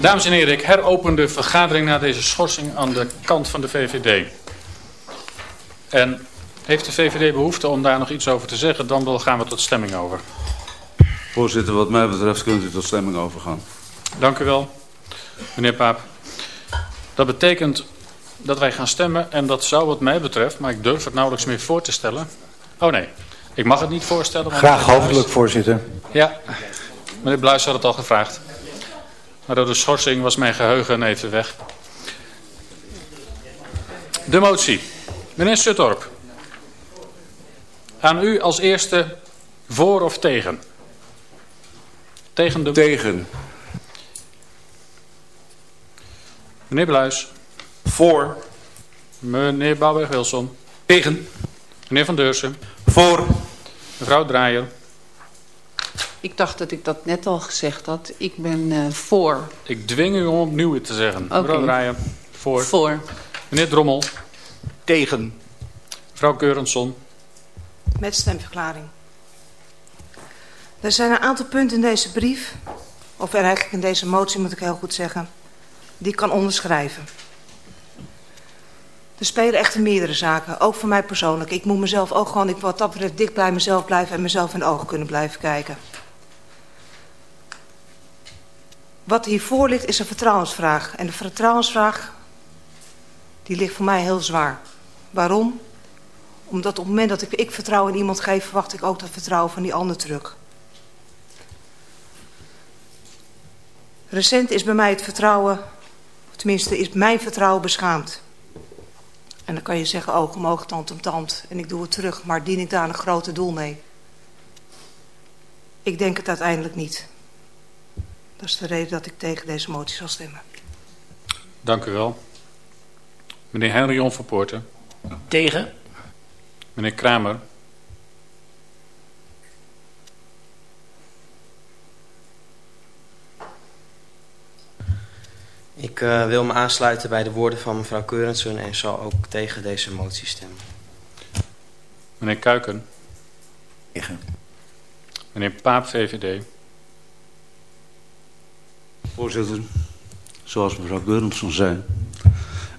Dames en heren, ik heropen de vergadering na deze schorsing aan de kant van de VVD. En heeft de VVD behoefte om daar nog iets over te zeggen, dan wel gaan we tot stemming over. Voorzitter, wat mij betreft kunt u tot stemming overgaan. Dank u wel, meneer Paap. Dat betekent dat wij gaan stemmen en dat zou wat mij betreft, maar ik durf het nauwelijks meer voor te stellen. Oh nee, ik mag het niet voorstellen. want Graag hoofdelijk, voorzitter. Ja, meneer Bluis had het al gevraagd. Maar door de schorsing was mijn geheugen even weg. De motie. Meneer Suttorp. Aan u als eerste voor of tegen? Tegen de... Tegen. Meneer Bluis. Voor. Meneer Bouwberg-Wilson. Tegen. Meneer Van Deursen. Voor. Mevrouw Draaier. Ik dacht dat ik dat net al gezegd had. Ik ben eh, voor. Ik dwing u om opnieuw te zeggen. Mevrouw Draaier. Voor. Voor. Meneer Drommel. Tegen. Mevrouw Keurensson. Met stemverklaring. Er zijn een aantal punten in deze brief, of eigenlijk in deze motie moet ik heel goed zeggen, die ik kan onderschrijven. Er spelen echter meerdere zaken, ook voor mij persoonlijk. Ik moet mezelf ook gewoon, ik wat dat betreft, dicht bij mezelf blijven en mezelf in de ogen kunnen blijven kijken. Wat hiervoor ligt is een vertrouwensvraag. En de vertrouwensvraag, die ligt voor mij heel zwaar. Waarom? Omdat op het moment dat ik, ik vertrouwen in iemand geef, verwacht ik ook dat vertrouwen van die ander terug. Recent is bij mij het vertrouwen, tenminste is mijn vertrouwen beschaamd. En dan kan je zeggen oog om oog, tand om tand. En ik doe het terug, maar dien ik daar een groter doel mee? Ik denk het uiteindelijk niet. Dat is de reden dat ik tegen deze motie zal stemmen. Dank u wel. Meneer Henrion van Poorten. Tegen. Meneer Kramer. Ik eh, wil me aansluiten bij de woorden van mevrouw Keurensen en zal ook tegen deze motie stemmen. Meneer Kuiken. Tegen. Meneer Paap, VVD. Voorzitter, zoals mevrouw Geurensson zei,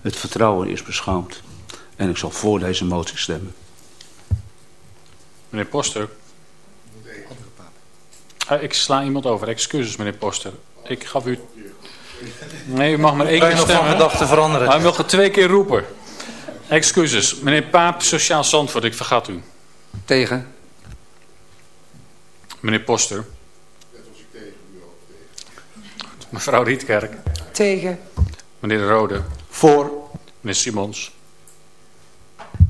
het vertrouwen is beschaamd. En ik zal voor deze motie stemmen. Meneer Poster. Ah, ik sla iemand over. Excuses, meneer Poster. Ik gaf u... Nee, u mag maar één Kan je keer nog van stemmen. gedachte veranderen? Maar u mag het twee keer roepen. Excuses. Meneer Paap, Sociaal Zandvoort, ik vergat u. Tegen. Meneer Poster. Mevrouw Rietkerk. Tegen. Meneer De Rode. Voor. Meneer Simons.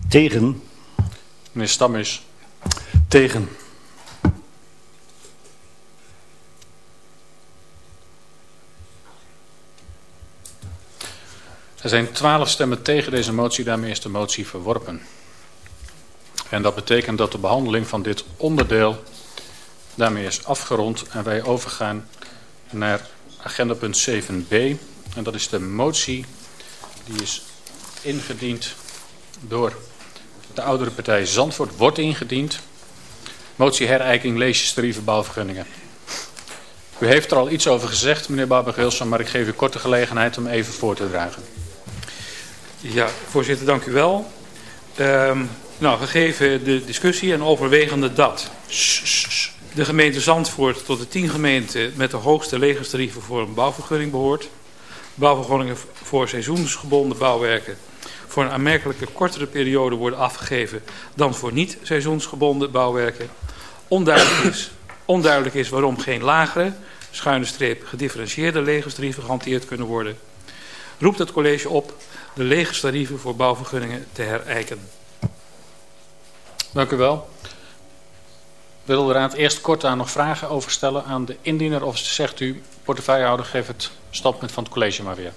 Tegen. Meneer Stammis. Tegen. Er zijn twaalf stemmen tegen deze motie, daarmee is de motie verworpen. En dat betekent dat de behandeling van dit onderdeel daarmee is afgerond en wij overgaan naar agendapunt 7b. En dat is de motie die is ingediend door de oudere partij Zandvoort, wordt ingediend. Motie herijking leesjestarieven bouwvergunningen. U heeft er al iets over gezegd, meneer Barber-Gilson, maar ik geef u kort de gelegenheid om even voor te dragen. Ja, voorzitter, dank u wel. Ehm, nou, gegeven de discussie en overwegende dat de gemeente Zandvoort tot de tien gemeenten met de hoogste legerstarieven voor een bouwvergunning behoort, bouwvergunningen voor seizoensgebonden bouwwerken voor een aanmerkelijke kortere periode worden afgegeven dan voor niet seizoensgebonden bouwwerken, onduidelijk is, onduidelijk is waarom geen lagere, schuine streep, gedifferentieerde legerstarieven gehanteerd kunnen worden, roept het college op de legerstarieven voor bouwvergunningen te herijken. Dank u wel. Wil de raad eerst kort aan nog vragen over stellen aan de indiener of zegt u, portefeuillehouder, geef het standpunt van het college maar weer.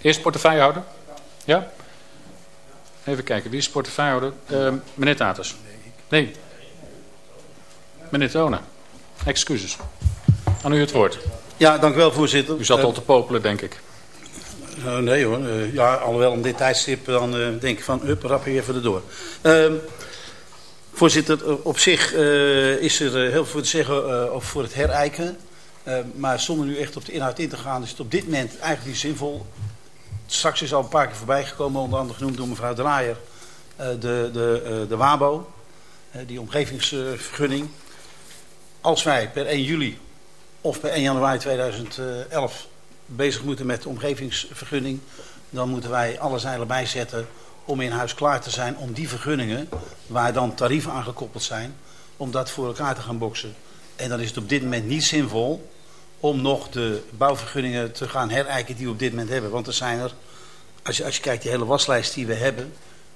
Eerst portefeuillehouder? Ja? Even kijken, wie is portefeuillehouder? Uh, meneer Taters. Nee. Meneer Tonen. Excuses. Aan u het woord. Ja, dank u wel, voorzitter. U zat al Eh, te popelen, denk ik. Uh, nee hoor. Uh, ja, alhoewel om dit tijdstip dan uh, denk ik van, up, rap even erdoor. Ehm, voorzitter, op zich is er heel veel te zeggen over voor het herijken. maar zonder nu echt op de inhoud in te gaan, is het op dit moment eigenlijk niet zinvol. Straks is al een paar keer voorbij gekomen, onder andere genoemd door mevrouw Draaier, de, de, de WABO, die omgevingsvergunning. Als wij per 1 juli of per 1 januari 2011 bezig moeten met de omgevingsvergunning, dan moeten wij alle zeilen bijzetten om in huis klaar te zijn om die vergunningen, waar dan tarieven aan gekoppeld zijn, om dat voor elkaar te gaan boksen. En dan is het op dit moment niet zinvol om nog de bouwvergunningen te gaan herijken die we op dit moment hebben. Want er zijn er, als je, als je kijkt die hele waslijst die we hebben,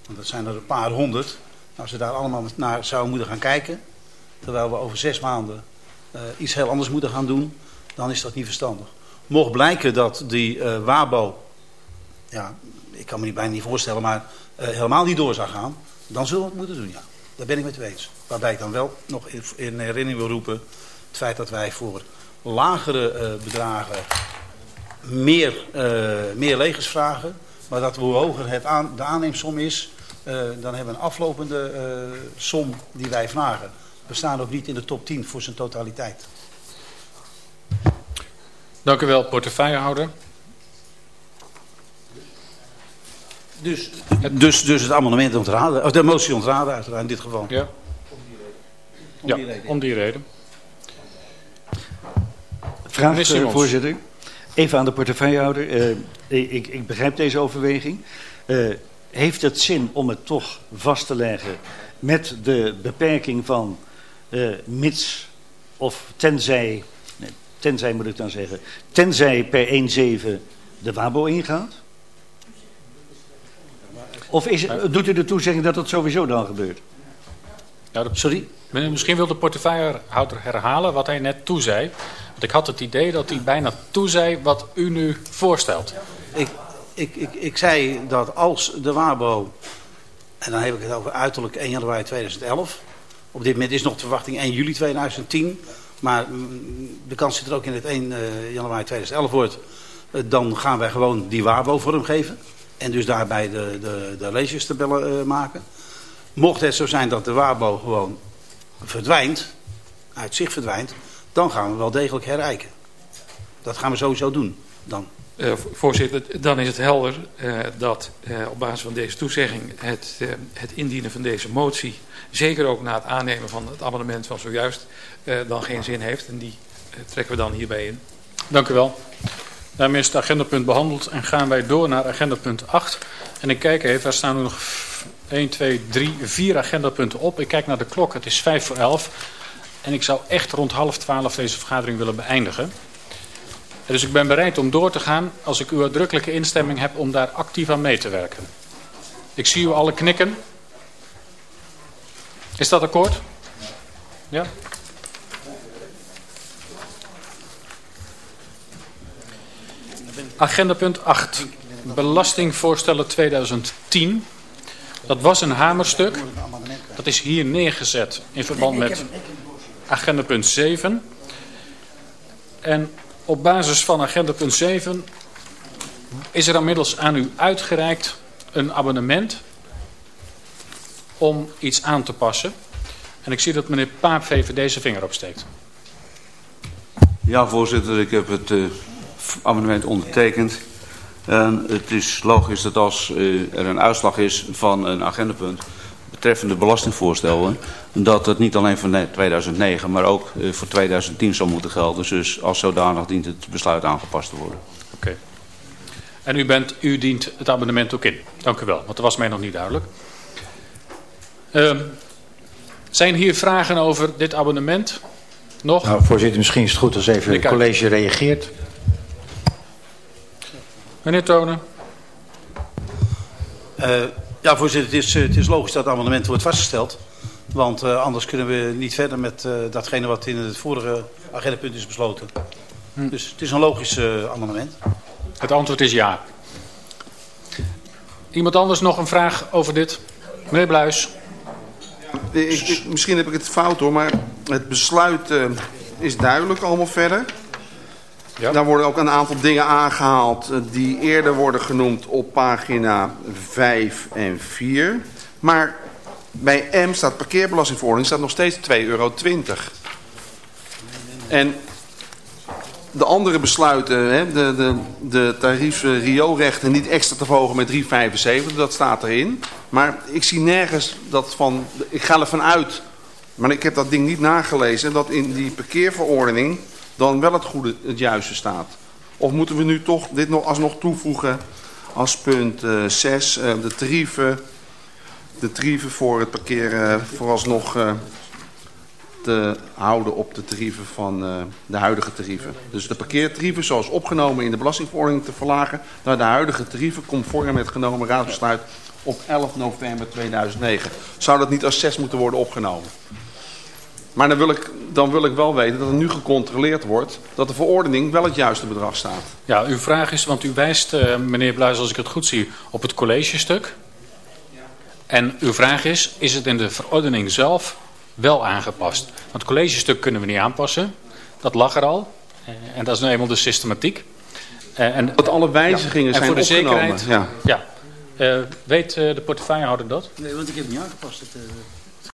want dat zijn er een paar honderd. Als we daar allemaal naar zouden moeten gaan kijken, terwijl we over zes maanden uh, iets heel anders moeten gaan doen, dan is dat niet verstandig. Mocht blijken dat die uh, WABO, ja, ik kan me niet bijna niet voorstellen, maar uh, helemaal niet door zou gaan, dan zullen we het moeten doen, ja. Daar ben ik met u eens. Waarbij ik dan wel nog in, in herinnering wil roepen het feit dat wij voor lagere uh, bedragen meer, meer legers vragen, maar dat hoe hoger het de aanneemsom is, dan hebben we een aflopende som die wij vragen. We staan ook niet in de top 10 voor zijn totaliteit. Dank u wel, portefeuillehouder. Dus, dus, dus het amendement ontraden, of de motie ontraden uiteraard in dit geval. Ja. Om die, ja, reden. om die reden. Vraag, uh, voorzitter. Even aan de portefeuillehouder. Uh, ik, ik, begrijp deze overweging. Uh, heeft het zin om het toch vast te leggen met de beperking van mits of tenzij tenzij moet ik dan zeggen, tenzij per 1-7 de WABO ingaat? Of is, doet u de toezegging dat dat sowieso dan gebeurt? Ja, Sorry? Misschien wil de portefeuillehouder herhalen wat hij net toezei. Want ik had het idee dat hij bijna toezei wat u nu voorstelt. Ik, ik, ik, ik zei dat als de WABO, en dan heb ik het over uiterlijk 1 januari 2011... op dit moment is nog de verwachting 1 juli 2010... Maar mm, de kans zit er ook in het 1 uh, januari 2011 wordt. Uh, dan gaan wij gewoon die WABO vormgeven. En dus daarbij de, de, de leesjestabellen uh, maken. Mocht het zo zijn dat de WABO gewoon verdwijnt, uit zicht verdwijnt, dan gaan we wel degelijk herijken. Dat gaan we sowieso doen dan. Uh, voorzitter, dan is het helder uh, dat uh, op basis van deze toezegging het, het indienen van deze motie, zeker ook na het aannemen van het amendement van zojuist, dan geen zin heeft. En die trekken we dan hierbij in. Dank u wel. Daarmee is het agendapunt behandeld en gaan wij door naar agendapunt 8. En ik kijk even, daar staan er nog 1, 2, 3, 4 agendapunten op. Ik kijk naar de klok, het is 5 voor 11. En ik zou echt rond half 12 deze vergadering willen beëindigen. Dus ik ben bereid om door te gaan als ik uw uitdrukkelijke instemming heb om daar actief aan mee te werken. Ik zie u alle knikken. Is dat akkoord? Ja? Agenda punt 8. Belastingvoorstellen 2010. Dat was een hamerstuk. Dat is hier neergezet in verband met agenda punt 7. En op basis van agenda punt 7 is er inmiddels aan u uitgereikt een abonnement om iets aan te passen. En ik zie dat meneer Paap VVD zijn vinger opsteekt. Ja, voorzitter, ik heb het uh, amendement ondertekend. En het is logisch dat als uh, er een uitslag is van een agendapunt betreffende belastingvoorstellen, dat het niet alleen voor 2009, maar ook uh, voor 2010 zal moeten gelden. Dus als zodanig dient het besluit aangepast te worden. Oké. Okay. En u, bent, u dient het abonnement ook in. Dank u wel, want dat was mij nog niet duidelijk. Uh, zijn hier vragen over dit abonnement? Nog? Nou, voorzitter, misschien is het goed als even het college reageert. Meneer Tonen. Uh, ja, voorzitter, het is, het is logisch dat het amendement wordt vastgesteld. Want uh, anders kunnen we niet verder met uh, datgene wat in het vorige agendapunt is besloten. Hm. Dus het is een logisch uh, amendement. Het antwoord is ja. Iemand anders nog een vraag over dit? Meneer Bluis. Ik, ik, misschien heb ik het fout hoor, maar het besluit is duidelijk allemaal verder. Daar worden ook een aantal dingen aangehaald eh, die eerder worden genoemd op pagina 5 en 4. Maar bij M staat parkeerbelastingverordening staat nog steeds 2,20 euro. En de andere besluiten, hè, de, de, de tarieven rioolrechten niet extra te verhogen met 3,75, dat staat erin. Maar ik zie nergens dat van, ik ga ervan uit, maar ik heb dat ding niet nagelezen, dat in die parkeerverordening dan wel het goede, het juiste staat. Of moeten we nu toch dit nog alsnog toevoegen als punt 6, uh, de tarieven, de tarieven voor het parkeren vooralsnog uh, te houden op de tarieven van de huidige tarieven. Dus de parkeertarieven zoals opgenomen in de belastingverordening te verlagen naar de huidige tarieven conform met genomen raadsbesluit op 11 november 2009. Zou dat niet als 6 moeten worden opgenomen? Maar dan wil, ik, dan wil ik wel weten dat er nu gecontroleerd wordt dat de verordening wel het juiste bedrag staat. Ja, uw vraag is, want u wijst, uh, meneer Bluis, als ik het goed zie, op het collegestuk. En uw vraag is, is het in de verordening zelf wel aangepast? Want het collegestuk kunnen we niet aanpassen. Dat lag er al. Uh, en dat is nou eenmaal de systematiek. Uh, en, dat alle wijzigingen ja, zijn voor de opgenomen. zekerheid, ja. ja. weet de portefeuillehouder dat? Nee, want ik heb het niet aangepast. Het,